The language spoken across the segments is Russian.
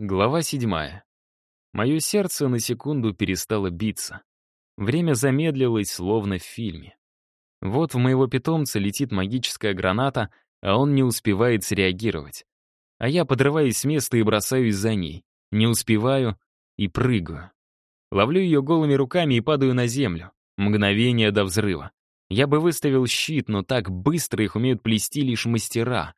Глава седьмая. Мое сердце на секунду перестало биться. Время замедлилось, словно в фильме. Вот в моего питомца летит магическая граната, а он не успевает среагировать. А я подрываюсь с места и бросаюсь за ней. Не успеваю и прыгаю. Ловлю ее голыми руками и падаю на землю. Мгновение до взрыва. Я бы выставил щит, но так быстро их умеют плести лишь мастера.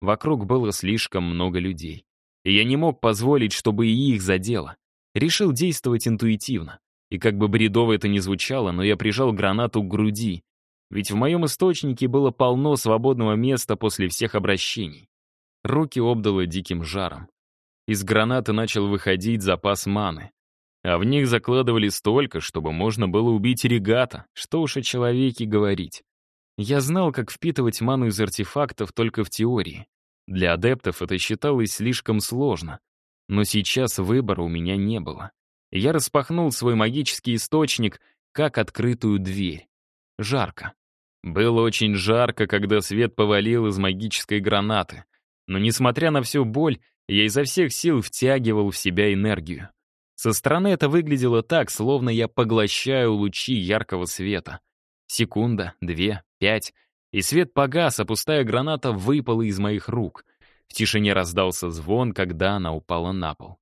Вокруг было слишком много людей. И я не мог позволить, чтобы и их задело. Решил действовать интуитивно. И как бы бредово это ни звучало, но я прижал гранату к груди. Ведь в моем источнике было полно свободного места после всех обращений. Руки обдало диким жаром. Из гранаты начал выходить запас маны. А в них закладывали столько, чтобы можно было убить регата, что уж о человеке говорить. Я знал, как впитывать ману из артефактов только в теории. Для адептов это считалось слишком сложно. Но сейчас выбора у меня не было. Я распахнул свой магический источник, как открытую дверь. Жарко. Было очень жарко, когда свет повалил из магической гранаты. Но несмотря на всю боль, я изо всех сил втягивал в себя энергию. Со стороны это выглядело так, словно я поглощаю лучи яркого света. Секунда, две, пять — и свет погас, а пустая граната выпала из моих рук. В тишине раздался звон, когда она упала на пол.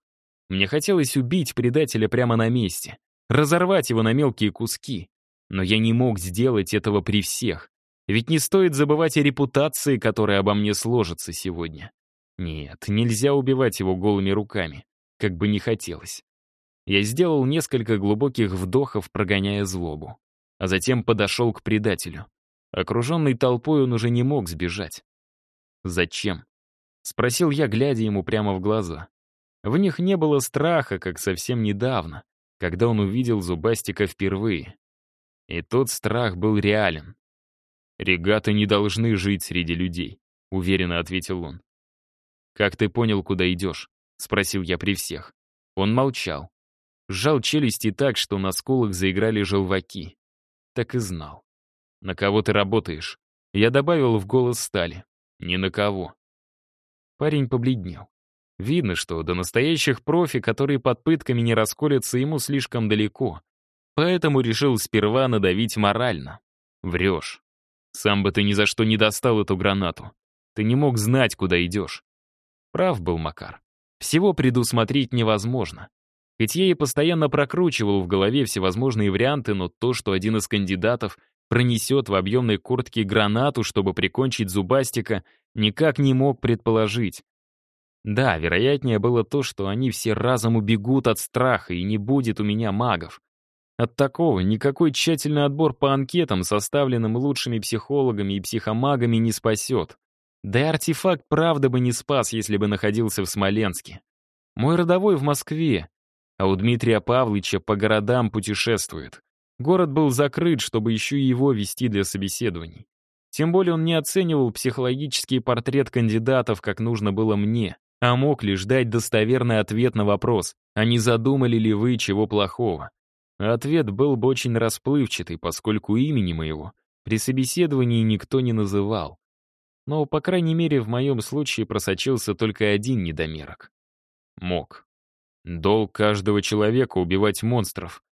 Мне хотелось убить предателя прямо на месте, разорвать его на мелкие куски. Но я не мог сделать этого при всех. Ведь не стоит забывать о репутации, которая обо мне сложится сегодня. Нет, нельзя убивать его голыми руками, как бы не хотелось. Я сделал несколько глубоких вдохов, прогоняя злобу. А затем подошел к предателю. Окруженный толпой он уже не мог сбежать. «Зачем?» — спросил я, глядя ему прямо в глаза. В них не было страха, как совсем недавно, когда он увидел Зубастика впервые. И тот страх был реален. «Регаты не должны жить среди людей», — уверенно ответил он. «Как ты понял, куда идешь?» — спросил я при всех. Он молчал. Сжал челюсти так, что на скулах заиграли желваки. Так и знал. «На кого ты работаешь?» Я добавил в голос стали. «Ни на кого». Парень побледнел. Видно, что до настоящих профи, которые под пытками не расколятся, ему слишком далеко. Поэтому решил сперва надавить морально. Врешь. Сам бы ты ни за что не достал эту гранату. Ты не мог знать, куда идешь. Прав был Макар. Всего предусмотреть невозможно. Ведь я и постоянно прокручивал в голове всевозможные варианты, но то, что один из кандидатов пронесет в объемной куртке гранату, чтобы прикончить зубастика, никак не мог предположить. Да, вероятнее было то, что они все разом убегут от страха, и не будет у меня магов. От такого никакой тщательный отбор по анкетам, составленным лучшими психологами и психомагами, не спасет. Да и артефакт правда бы не спас, если бы находился в Смоленске. Мой родовой в Москве, а у Дмитрия Павловича по городам путешествует. Город был закрыт, чтобы еще и его вести для собеседований. Тем более он не оценивал психологический портрет кандидатов, как нужно было мне, а мог лишь дать достоверный ответ на вопрос, а не задумали ли вы чего плохого. Ответ был бы очень расплывчатый, поскольку имени моего при собеседовании никто не называл. Но, по крайней мере, в моем случае просочился только один недомерок. Мог. Долг каждого человека убивать монстров,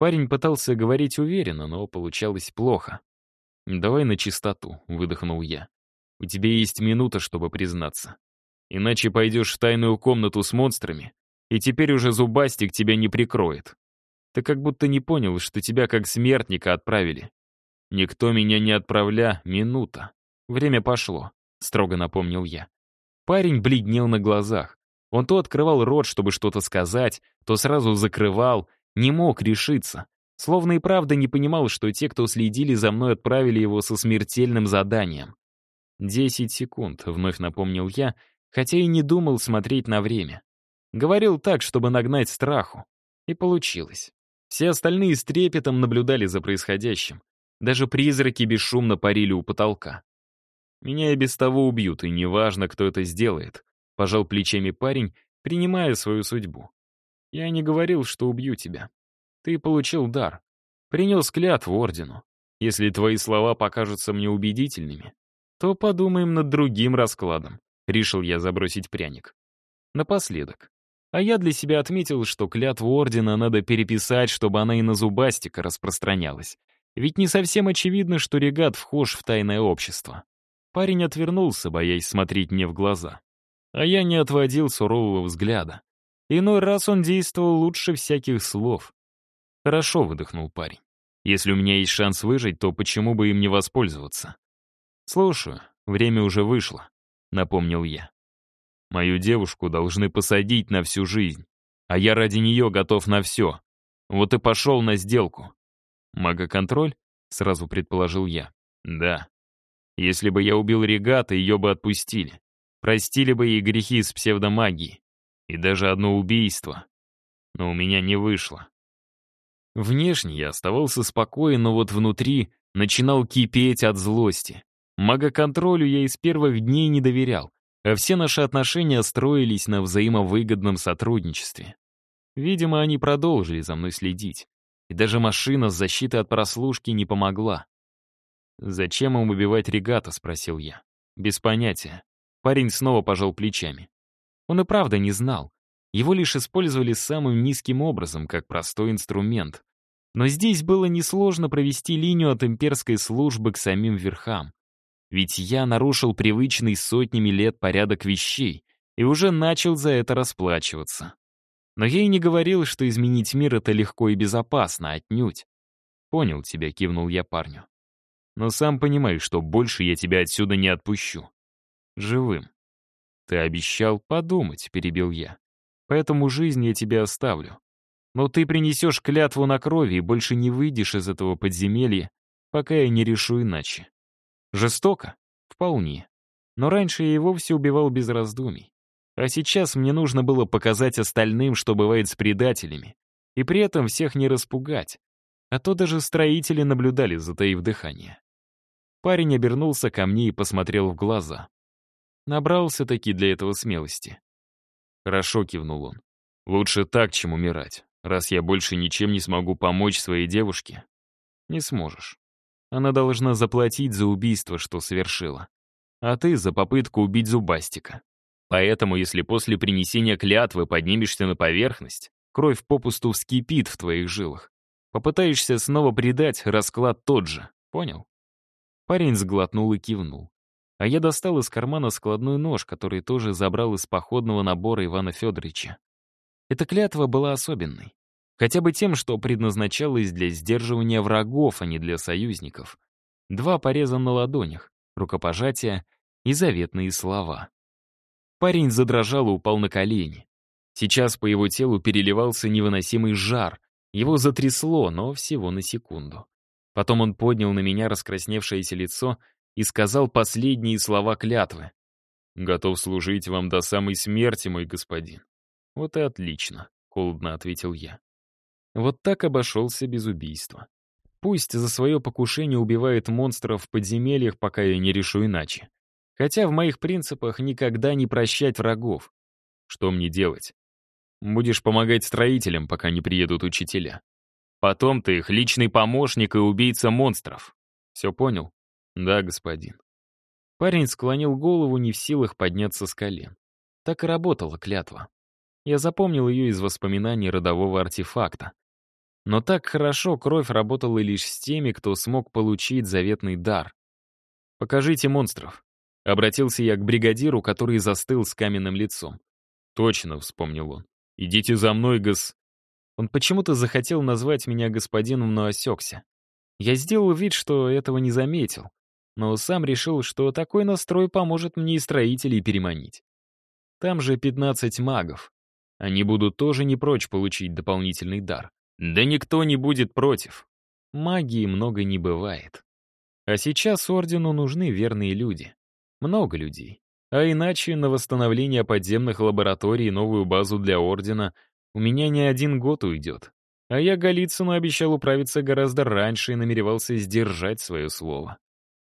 Парень пытался говорить уверенно, но получалось плохо. «Давай на чистоту», — выдохнул я. «У тебя есть минута, чтобы признаться. Иначе пойдешь в тайную комнату с монстрами, и теперь уже зубастик тебя не прикроет. Ты как будто не понял, что тебя как смертника отправили. Никто меня не отправля, минута. Время пошло», — строго напомнил я. Парень бледнел на глазах. Он то открывал рот, чтобы что-то сказать, то сразу закрывал — не мог решиться. Словно и правда не понимал, что те, кто следили за мной, отправили его со смертельным заданием. «Десять секунд», — вновь напомнил я, хотя и не думал смотреть на время. Говорил так, чтобы нагнать страху. И получилось. Все остальные с трепетом наблюдали за происходящим. Даже призраки бесшумно парили у потолка. «Меня и без того убьют, и неважно, кто это сделает», — пожал плечами парень, принимая свою судьбу. Я не говорил, что убью тебя. Ты получил дар. Принес клятву ордену. Если твои слова покажутся мне убедительными, то подумаем над другим раскладом. Решил я забросить пряник. Напоследок. А я для себя отметил, что клятву Ордена надо переписать, чтобы она и на Зубастика распространялась. Ведь не совсем очевидно, что регат вхож в тайное общество. Парень отвернулся, боясь смотреть мне в глаза. А я не отводил сурового взгляда. Иной раз он действовал лучше всяких слов. «Хорошо», — выдохнул парень. «Если у меня есть шанс выжить, то почему бы им не воспользоваться?» «Слушаю, время уже вышло», — напомнил я. «Мою девушку должны посадить на всю жизнь, а я ради нее готов на все. Вот и пошел на сделку». «Магоконтроль?» — сразу предположил я. «Да. Если бы я убил регата, ее бы отпустили. Простили бы ей грехи из псевдомагии. И даже одно убийство. Но у меня не вышло. Внешне я оставался спокоен, но вот внутри начинал кипеть от злости. Магоконтролю я из первых дней не доверял, а все наши отношения строились на взаимовыгодном сотрудничестве. Видимо, они продолжили за мной следить. И даже машина с защитой от прослушки не помогла. «Зачем им убивать регата?» — спросил я. «Без понятия». Парень снова пожал плечами. Он и правда не знал. Его лишь использовали самым низким образом, как простой инструмент. Но здесь было несложно провести линию от имперской службы к самим верхам. Ведь я нарушил привычный сотнями лет порядок вещей и уже начал за это расплачиваться. Но я и не говорил, что изменить мир — это легко и безопасно, отнюдь. «Понял тебя», — кивнул я парню. Но сам понимаешь, что больше я тебя отсюда не отпущу. Живым. Ты обещал подумать, перебил я. Поэтому жизнь я тебе оставлю. Но ты принесешь клятву на крови и больше не выйдешь из этого подземелья, пока я не решу иначе. Жестоко? Вполне. Но раньше я и вовсе убивал без раздумий. А сейчас мне нужно было показать остальным, что бывает с предателями, и при этом всех не распугать, а то даже строители наблюдали, затаив дыхание. Парень обернулся ко мне и посмотрел в глаза. Набрался-таки для этого смелости. «Хорошо», — кивнул он. «Лучше так, чем умирать, раз я больше ничем не смогу помочь своей девушке». «Не сможешь. Она должна заплатить за убийство, что совершила. А ты за попытку убить Зубастика. Поэтому, если после принесения клятвы поднимешься на поверхность, кровь попусту вскипит в твоих жилах. Попытаешься снова предать, расклад тот же. Понял? Парень сглотнул и кивнул. А я достал из кармана складной нож, который тоже забрал из походного набора Ивана Федоровича. Эта клятва была особенной. Хотя бы тем, что предназначалась для сдерживания врагов, а не для союзников. Два пореза на ладонях, рукопожатия и заветные слова. Парень задрожал и упал на колени. Сейчас по его телу переливался невыносимый жар, его затрясло, но всего на секунду. Потом он поднял на меня раскрасневшееся лицо и сказал последние слова клятвы. «Готов служить вам до самой смерти, мой господин». «Вот и отлично», — холодно ответил я. Вот так обошелся без убийства. Пусть за свое покушение убивает монстров в подземельях, пока я не решу иначе. Хотя в моих принципах никогда не прощать врагов. Что мне делать? Будешь помогать строителям, пока не приедут учителя. Потом ты их личный помощник и убийца монстров. Все понял? Да, господин. Парень склонил голову, не в силах подняться с колен. Так и работала клятва. Я запомнил ее из воспоминаний родового артефакта. Но так хорошо кровь работала лишь с теми, кто смог получить заветный дар. «Покажите монстров», — обратился я к бригадиру, который застыл с каменным лицом. «Точно», — вспомнил он. «Идите за мной, гос...» Он почему-то захотел назвать меня господином, но осекся. Я сделал вид, что этого не заметил, но сам решил, что такой настрой поможет мне и строителей переманить. Там же 15 магов. Они будут тоже не прочь получить дополнительный дар. Да никто не будет против. Магии много не бывает. А сейчас Ордену нужны верные люди. Много людей. А иначе на восстановление подземных лабораторий и новую базу для Ордена у меня не один год уйдет. А я Голицыну обещал управиться гораздо раньше и намеревался сдержать свое слово.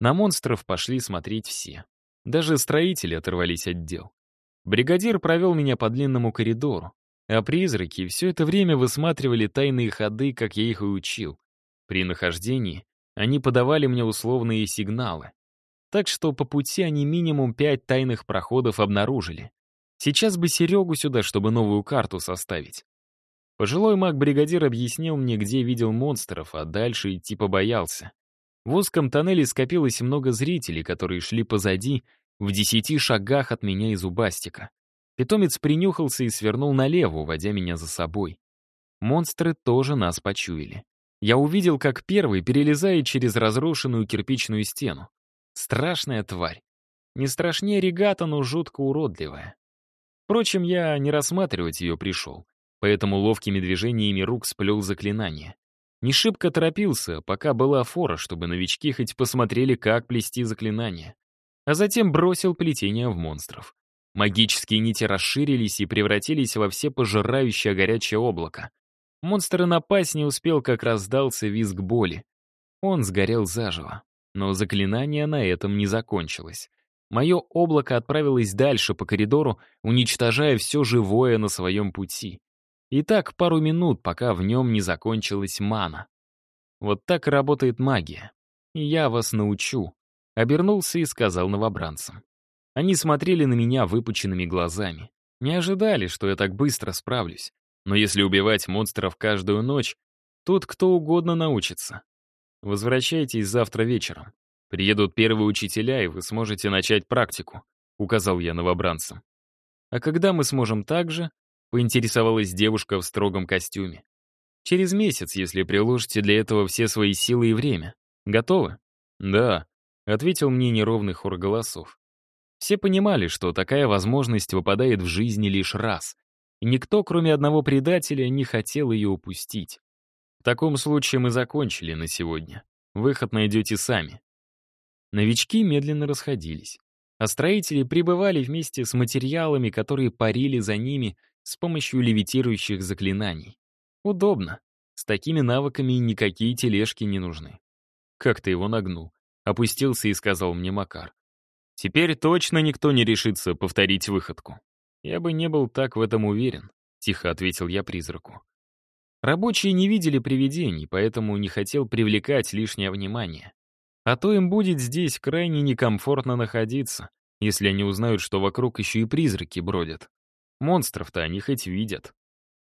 На монстров пошли смотреть все. Даже строители оторвались от дел. Бригадир провел меня по длинному коридору, а призраки все это время высматривали тайные ходы, как я их и учил. При нахождении они подавали мне условные сигналы. Так что по пути они минимум пять тайных проходов обнаружили. Сейчас бы Серегу сюда, чтобы новую карту составить. Пожилой маг-бригадир объяснил мне, где видел монстров, а дальше идти побоялся. В узком тоннеле скопилось много зрителей, которые шли позади, в десяти шагах от меня и зубастика. Питомец принюхался и свернул налево, уводя меня за собой. Монстры тоже нас почуяли. Я увидел, как первый перелезает через разрушенную кирпичную стену. Страшная тварь. Не страшнее регата, но жутко уродливая. Впрочем, я не рассматривать ее пришел, поэтому ловкими движениями рук сплел заклинание. Не шибко торопился, пока была фора, чтобы новички хоть посмотрели, как плести заклинание. А затем бросил плетение в монстров. Магические нити расширились и превратились во все пожирающее горячее облако. Монстр напасть не успел, как раздался визг боли. Он сгорел заживо. Но заклинание на этом не закончилось. Мое облако отправилось дальше по коридору, уничтожая все живое на своем пути. И так пару минут, пока в нем не закончилась мана. Вот так работает магия. И я вас научу. Обернулся и сказал новобранцам. Они смотрели на меня выпученными глазами. Не ожидали, что я так быстро справлюсь. Но если убивать монстров каждую ночь, тут кто угодно научится. Возвращайтесь завтра вечером. Приедут первые учителя, и вы сможете начать практику», — указал я новобранцам. «А когда мы сможем так же?» — поинтересовалась девушка в строгом костюме. «Через месяц, если приложите для этого все свои силы и время. Готовы?» «Да», — ответил мне неровный хор голосов. Все понимали, что такая возможность выпадает в жизни лишь раз, и никто, кроме одного предателя, не хотел ее упустить. В таком случае мы закончили на сегодня. Выход найдете сами. Новички медленно расходились, а строители прибывали вместе с материалами, которые парили за ними с помощью левитирующих заклинаний. Удобно. С такими навыками никакие тележки не нужны. Как ты его нагнул? Опустился и сказал мне Макар. Теперь точно никто не решится повторить выходку. «Я бы не был так в этом уверен», — тихо ответил я призраку. Рабочие не видели привидений, поэтому не хотел привлекать лишнее внимание. А то им будет здесь крайне некомфортно находиться, если они узнают, что вокруг еще и призраки бродят. Монстров-то они хоть видят.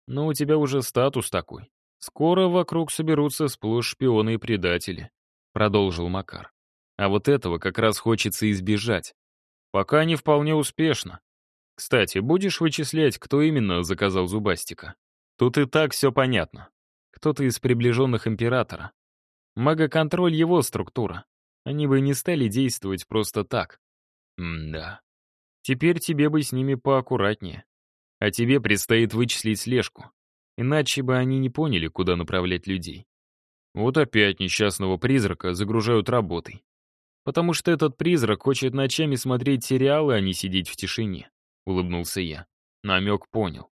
Но у тебя уже статус такой. Скоро вокруг соберутся сплошь шпионы и предатели», — продолжил Макар. «А вот этого как раз хочется избежать. Пока не вполне успешно. Кстати, будешь вычислять, кто именно заказал Зубастика? Тут и так все понятно. Кто-то из приближенных императора. Магоконтроль — его структура. Они бы не стали действовать просто так. М-да. Теперь тебе бы с ними поаккуратнее. А тебе предстоит вычислить слежку. Иначе бы они не поняли, куда направлять людей. Вот опять несчастного призрака загружают работой. Потому что этот призрак хочет ночами смотреть сериалы, а не сидеть в тишине. — улыбнулся я. Намек понял.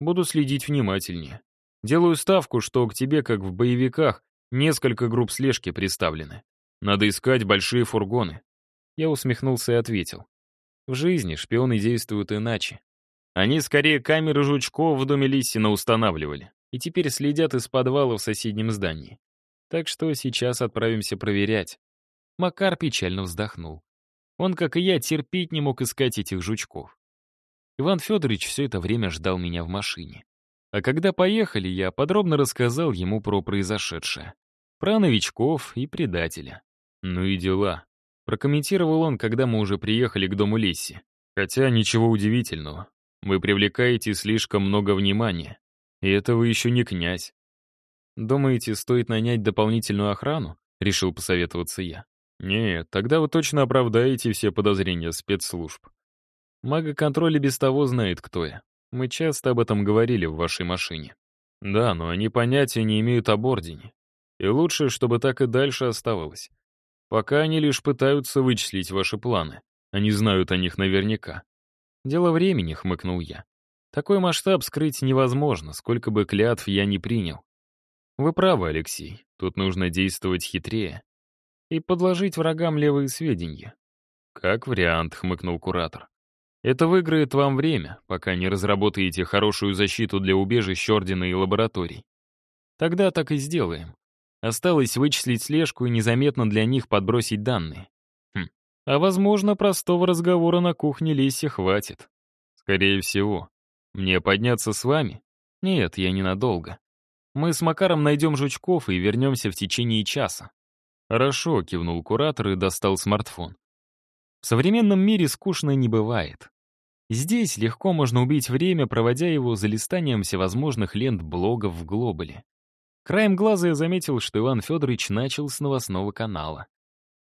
Буду следить внимательнее. Делаю ставку, что к тебе, как в боевиках, несколько групп слежки представлены. Надо искать большие фургоны. Я усмехнулся и ответил. В жизни шпионы действуют иначе. Они скорее камеры жучков в доме Лиссина устанавливали и теперь следят из подвала в соседнем здании. Так что сейчас отправимся проверять. Макар печально вздохнул. Он, как и я, терпеть не мог искать этих жучков. Иван Федорович все это время ждал меня в машине. А когда поехали, я подробно рассказал ему про произошедшее. Про новичков и предателя. Ну и дела. Прокомментировал он, когда мы уже приехали к дому Лесси. Хотя ничего удивительного. Вы привлекаете слишком много внимания. И это вы еще не князь. Думаете, стоит нанять дополнительную охрану? Решил посоветоваться я. Нет, тогда вы точно оправдаете все подозрения спецслужб. Мага-контроль и без того знает, кто я. Мы часто об этом говорили в вашей машине. Да, но они понятия не имеют об Ордене. И лучше, чтобы так и дальше оставалось. Пока они лишь пытаются вычислить ваши планы. Они знают о них наверняка. Дело времени, хмыкнул я. Такой масштаб скрыть невозможно, сколько бы клятв я не принял. Вы правы, Алексей, тут нужно действовать хитрее. И подложить врагам левые сведения. Как вариант, хмыкнул куратор. Это выиграет вам время, пока не разработаете хорошую защиту для убежищ Ордена и лабораторий. Тогда так и сделаем. Осталось вычислить слежку и незаметно для них подбросить данные. А возможно, простого разговора на кухне Леси хватит. Скорее всего. Мне подняться с вами? Нет, я ненадолго. Мы с Макаром найдем жучков и вернемся в течение часа. Хорошо, кивнул куратор и достал смартфон. В современном мире скучно не бывает. Здесь легко можно убить время, проводя его за листанием всевозможных лент блогов в Глобале. Краем глаза я заметил, что Иван Федорович начал с новостного канала.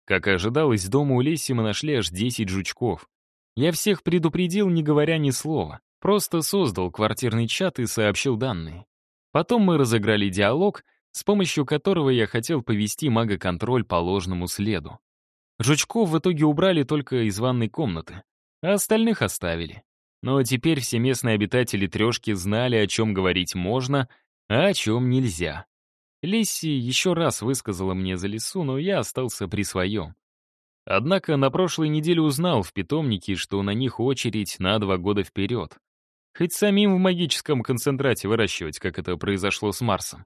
Как и ожидалось, дома у Леси мы нашли аж 10 жучков. Я всех предупредил, не говоря ни слова. Просто создал квартирный чат и сообщил данные. Потом мы разыграли диалог, с помощью которого я хотел повести мага-контроль по ложному следу. Жучков в итоге убрали только из ванной комнаты, а остальных оставили. Но теперь все местные обитатели трешки знали, о чем говорить можно, а о чем нельзя. Лисси еще раз высказала мне за лесу, но я остался при своем. Однако на прошлой неделе узнал в питомнике, что на них очередь на два года вперед. Хоть самим в магическом концентрате выращивать, как это произошло с Марсом.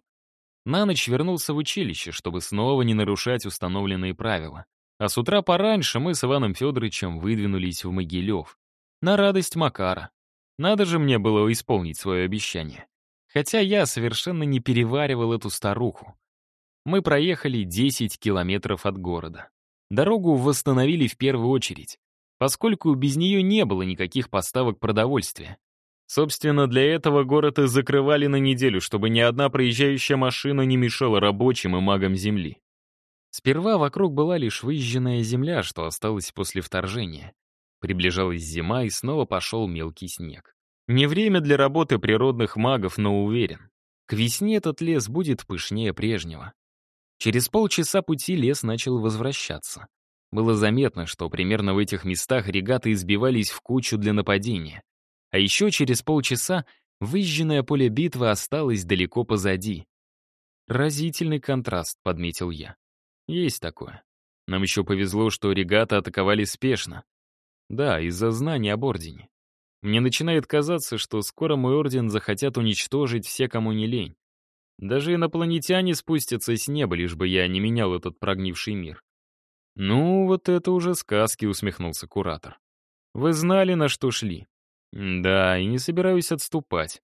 На ночь вернулся в училище, чтобы снова не нарушать установленные правила. А с утра пораньше мы с Иваном Федоровичем выдвинулись в Могилев. На радость Макара. Надо же мне было исполнить свое обещание. Хотя я совершенно не переваривал эту старуху. Мы проехали 10 километров от города. Дорогу восстановили в первую очередь, поскольку без нее не было никаких поставок продовольствия. Собственно, для этого город и закрывали на неделю, чтобы ни одна проезжающая машина не мешала рабочим и магам земли. Сперва вокруг была лишь выжженная земля, что осталось после вторжения. Приближалась зима, и снова пошел мелкий снег. Не время для работы природных магов, но уверен. К весне этот лес будет пышнее прежнего. Через полчаса пути лес начал возвращаться. Было заметно, что примерно в этих местах регаты избивались в кучу для нападения. А еще через полчаса выжженное поле битвы осталось далеко позади. «Разительный контраст», — подметил я. «Есть такое. Нам еще повезло, что регаты атаковали спешно. Да, из-за знаний об Ордене. Мне начинает казаться, что скоро мой орден захотят уничтожить все, кому не лень. Даже инопланетяне спустятся с неба, лишь бы я не менял этот прогнивший мир. «Ну, вот это уже сказки», — усмехнулся куратор. «Вы знали, на что шли?» «Да, и не собираюсь отступать.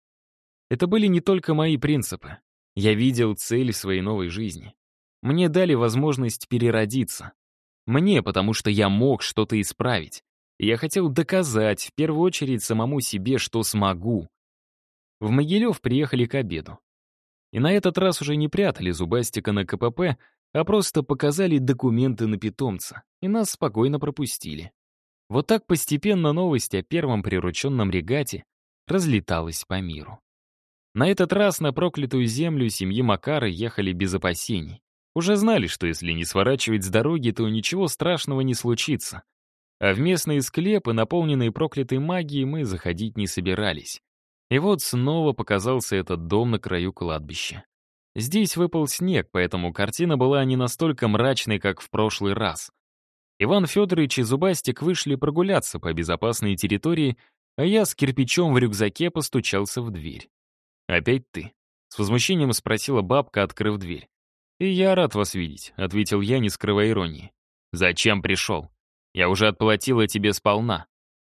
Это были не только мои принципы. Я видел цель своей новой жизни. Мне дали возможность переродиться. Мне, потому что я мог что-то исправить. Я хотел доказать, в первую очередь, самому себе, что смогу. В Могилев приехали к обеду. И на этот раз уже не прятали зубастика на КПП, а просто показали документы на питомца, и нас спокойно пропустили. Вот так постепенно новость о первом прирученном регате разлеталась по миру. На этот раз на проклятую землю семьи Макара ехали без опасений. Уже знали, что если не сворачивать с дороги, то ничего страшного не случится. А в местные склепы, наполненные проклятой магией, мы заходить не собирались. И вот снова показался этот дом на краю кладбища. Здесь выпал снег, поэтому картина была не настолько мрачной, как в прошлый раз. Иван Федорович и Зубастик вышли прогуляться по безопасной территории, а я с кирпичом в рюкзаке постучался в дверь. «Опять ты?» — с возмущением спросила бабка, открыв дверь. «И я рад вас видеть», — ответил я, не скрывая иронии. «Зачем пришел?» Я уже отплатила тебе сполна.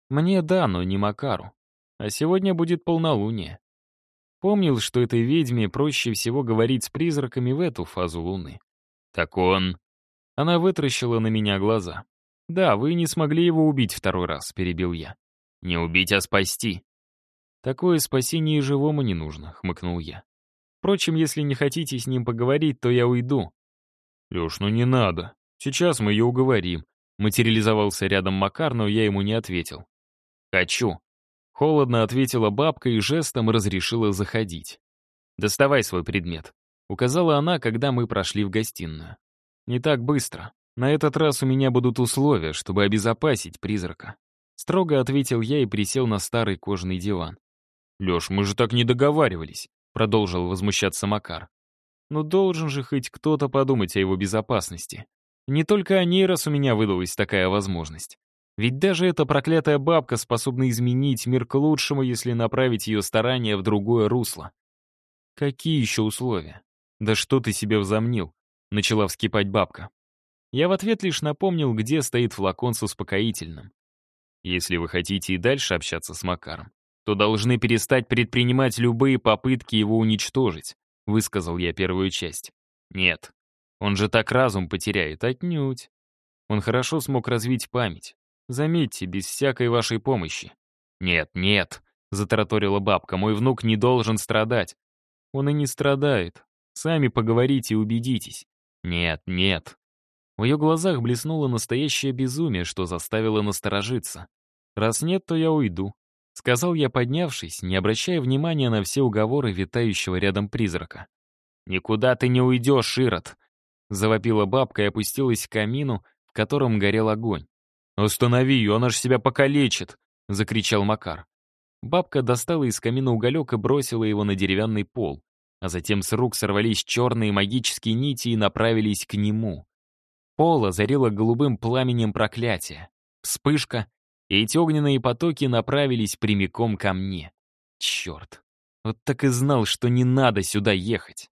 Мне да, но не Макару. А сегодня будет полнолуние. Помнил, что этой ведьме проще всего говорить с призраками в эту фазу луны. Так он... Она вытращила на меня глаза. «Да, вы не смогли его убить второй раз», — перебил я. «Не убить, а спасти». «Такое спасение и живому не нужно», — хмыкнул я. «Впрочем, если не хотите с ним поговорить, то я уйду». «Леш, ну не надо. Сейчас мы ее уговорим. Материализовался рядом Макар, но я ему не ответил. «Хочу». Холодно ответила бабка и жестом разрешила заходить. «Доставай свой предмет», — указала она, когда мы прошли в гостиную. «Не так быстро. На этот раз у меня будут условия, чтобы обезопасить призрака». Строго ответил я и присел на старый кожаный диван. «Леш, мы же так не договаривались», — продолжил возмущаться Макар. «Ну должен же хоть кто-то подумать о его безопасности. Не только о ней, раз у меня выдалась такая возможность. Ведь даже эта проклятая бабка способна изменить мир к лучшему, если направить ее старания в другое русло. Какие еще условия? Да что ты себе взомнил? Начала вскипать бабка. Я в ответ лишь напомнил, где стоит флакон с успокоительным. Если вы хотите и дальше общаться с Макаром, то должны перестать предпринимать любые попытки его уничтожить, высказал я первую часть. Нет, он же так разум потеряет, отнюдь. Он хорошо смог развить память. Заметьте, без всякой вашей помощи. Нет, нет, затараторила бабка, мой внук не должен страдать. Он и не страдает. Сами поговорите и убедитесь. Нет, нет. В ее глазах блеснуло настоящее безумие, что заставило насторожиться. «Раз нет, то я уйду», — сказал я, поднявшись, не обращая внимания на все уговоры витающего рядом призрака. «Никуда ты не уйдешь, Ирод!» — завопила бабка и опустилась к камину, в котором горел огонь. «Останови ее, она ж себя покалечит!» — закричал Макар. Бабка достала из камина уголек и бросила его на деревянный пол, а затем с рук сорвались черные магические нити и направились к нему. Пол озарило голубым пламенем проклятия. Вспышка, и эти огненные потоки направились прямиком ко мне. Черт. Вот так и знал, что не надо сюда ехать.